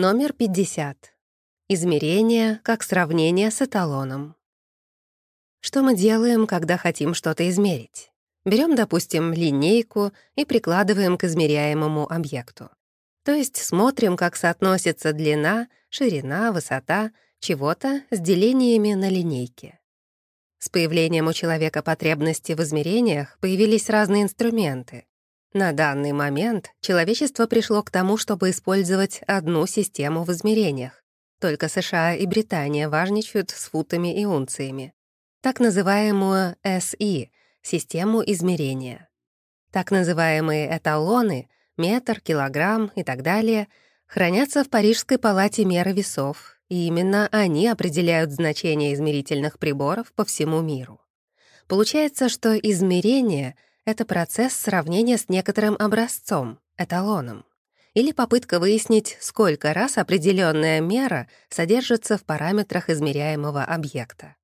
Номер 50. Измерение как сравнение с эталоном. Что мы делаем, когда хотим что-то измерить? Берем, допустим, линейку и прикладываем к измеряемому объекту. То есть смотрим, как соотносится длина, ширина, высота чего-то с делениями на линейке. С появлением у человека потребности в измерениях появились разные инструменты. На данный момент человечество пришло к тому, чтобы использовать одну систему в измерениях. Только США и Британия важничают с футами и унциями. Так называемую SI — систему измерения. Так называемые эталоны — метр, килограмм и так далее — хранятся в Парижской палате меры весов, и именно они определяют значение измерительных приборов по всему миру. Получается, что измерение — это процесс сравнения с некоторым образцом, эталоном, или попытка выяснить, сколько раз определенная мера содержится в параметрах измеряемого объекта.